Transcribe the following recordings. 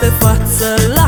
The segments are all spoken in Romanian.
pe față la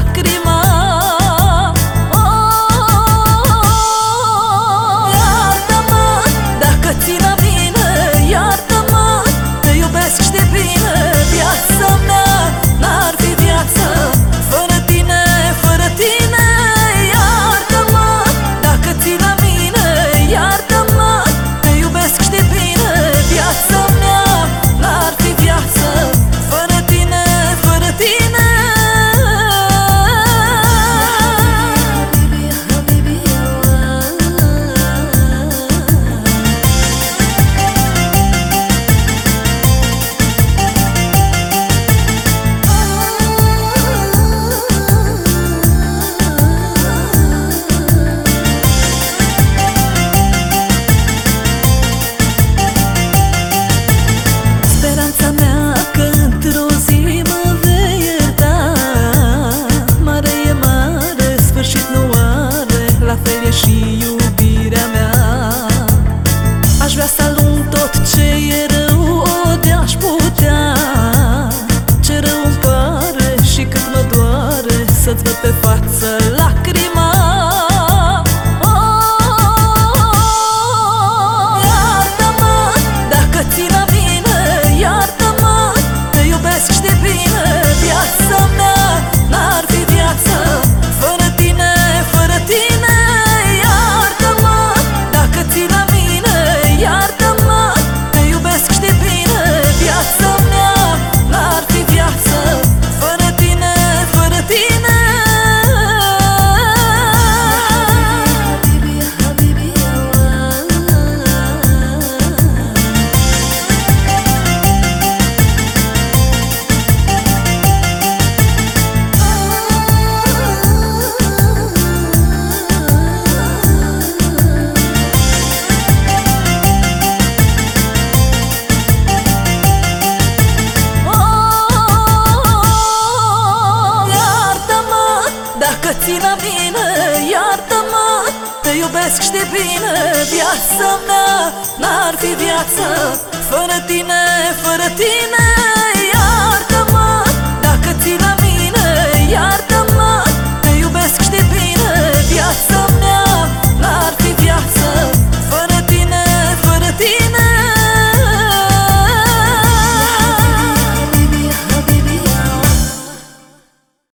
Arăți-mă pe față. Că ții la mine, iartă-mă Te iubesc, știi bine. Viața mea n-ar fi viață Fără tine, fără tine.